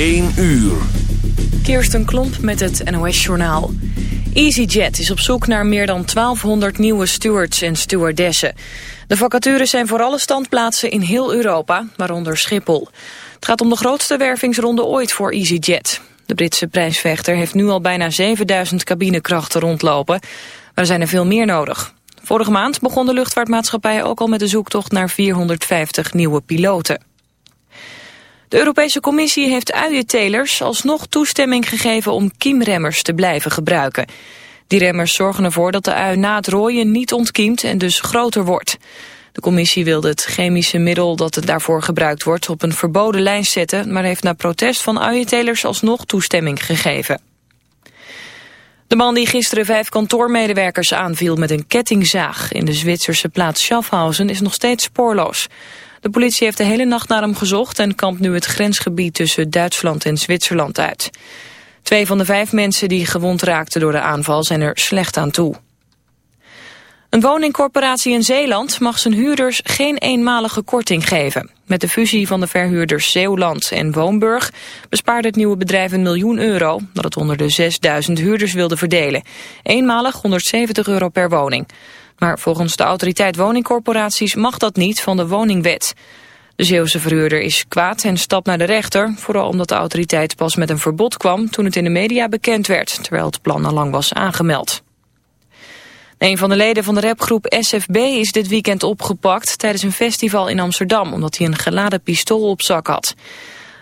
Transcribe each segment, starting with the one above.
1 uur. Kirsten Klomp met het NOS-journaal. EasyJet is op zoek naar meer dan 1200 nieuwe stewards en stewardessen. De vacatures zijn voor alle standplaatsen in heel Europa, waaronder Schiphol. Het gaat om de grootste wervingsronde ooit voor EasyJet. De Britse prijsvechter heeft nu al bijna 7000 cabinekrachten rondlopen. Maar er zijn er veel meer nodig. Vorige maand begon de luchtvaartmaatschappij ook al met de zoektocht naar 450 nieuwe piloten. De Europese Commissie heeft uientelers alsnog toestemming gegeven om kiemremmers te blijven gebruiken. Die remmers zorgen ervoor dat de ui na het rooien niet ontkiemt en dus groter wordt. De commissie wilde het chemische middel dat het daarvoor gebruikt wordt op een verboden lijn zetten, maar heeft na protest van uientelers alsnog toestemming gegeven. De man die gisteren vijf kantoormedewerkers aanviel met een kettingzaag in de Zwitserse plaats Schaffhausen is nog steeds spoorloos. De politie heeft de hele nacht naar hem gezocht en kampt nu het grensgebied tussen Duitsland en Zwitserland uit. Twee van de vijf mensen die gewond raakten door de aanval zijn er slecht aan toe. Een woningcorporatie in Zeeland mag zijn huurders geen eenmalige korting geven. Met de fusie van de verhuurders Zeeland en Woonburg bespaarde het nieuwe bedrijf een miljoen euro... dat het onder de 6000 huurders wilde verdelen. Eenmalig 170 euro per woning. Maar volgens de autoriteit woningcorporaties mag dat niet van de woningwet. De Zeeuwse verhuurder is kwaad en stapt naar de rechter... vooral omdat de autoriteit pas met een verbod kwam toen het in de media bekend werd... terwijl het plan al lang was aangemeld. Een van de leden van de rapgroep SFB is dit weekend opgepakt tijdens een festival in Amsterdam omdat hij een geladen pistool op zak had.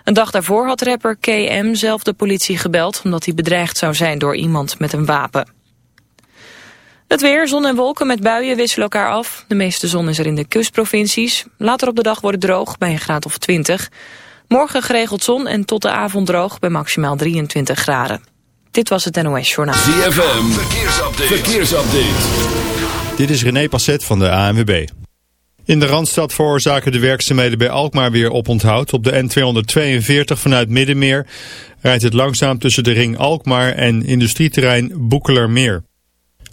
Een dag daarvoor had rapper KM zelf de politie gebeld omdat hij bedreigd zou zijn door iemand met een wapen. Het weer, zon en wolken met buien wisselen elkaar af. De meeste zon is er in de kustprovincies. Later op de dag wordt het droog bij een graad of 20. Morgen geregeld zon en tot de avond droog bij maximaal 23 graden. Dit was het NOS Journaal. ZFM, verkeersupdate. verkeersupdate. Dit is René Passet van de ANWB. In de Randstad veroorzaken de werkzaamheden bij Alkmaar weer oponthoud. Op de N242 vanuit Middenmeer rijdt het langzaam tussen de ring Alkmaar en industrieterrein Boekelermeer.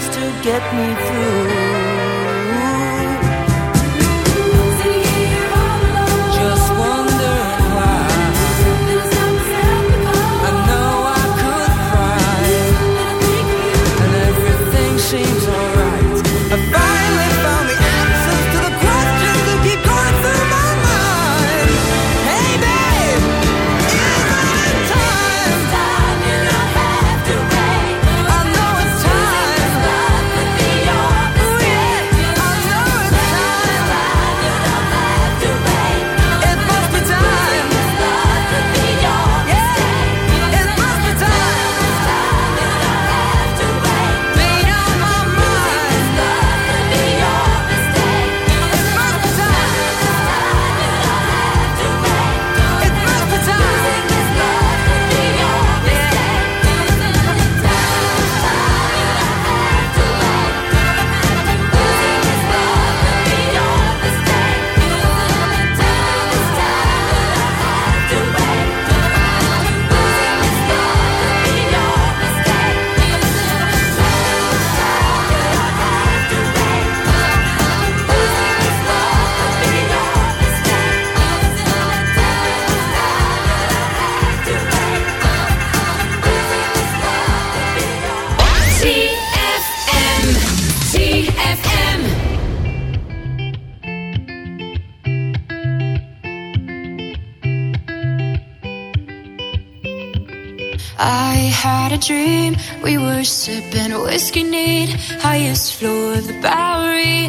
just to get me through. rescue need, highest floor of the Bowery.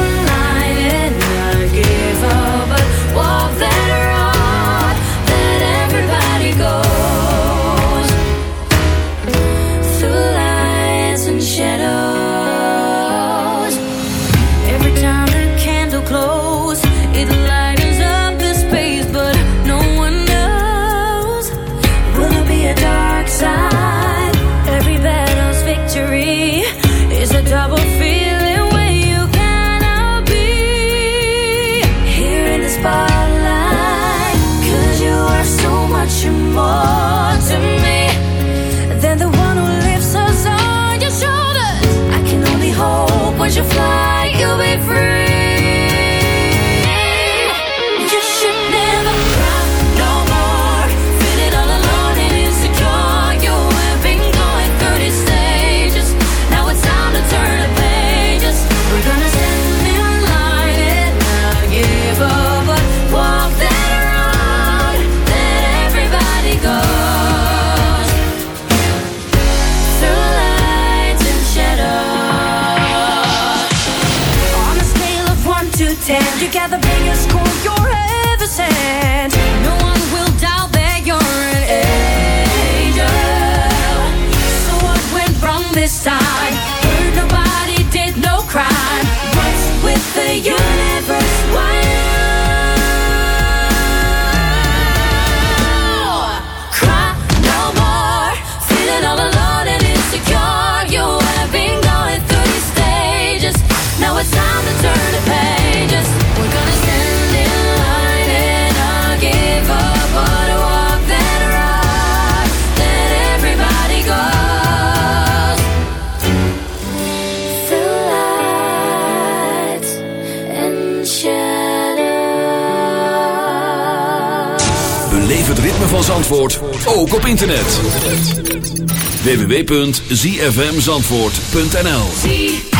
www.zfmzandvoort.nl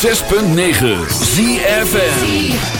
106.9 ZFN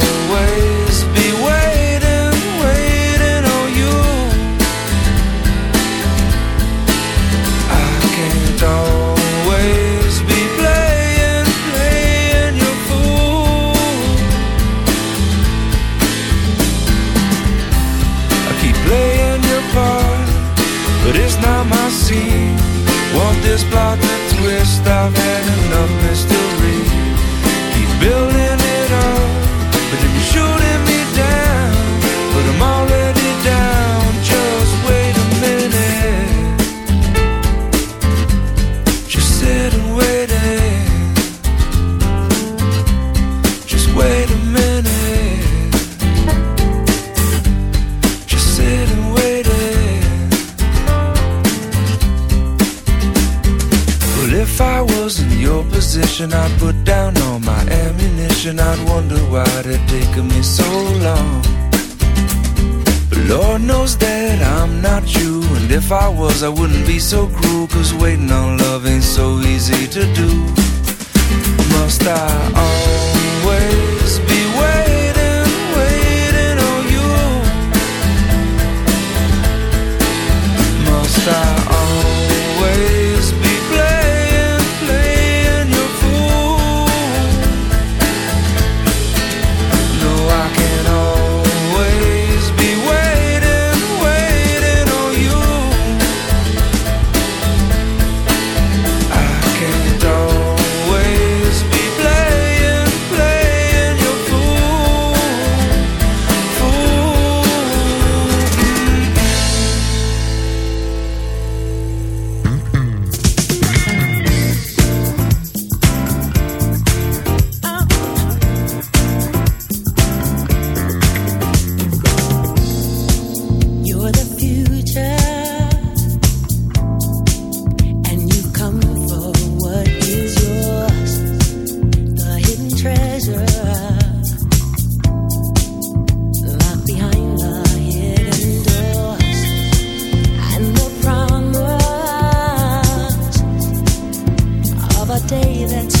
not my scene. Want this plot to twist? I've had enough mystery. Keep building it up, I wouldn't be so cruel. Cause waiting on that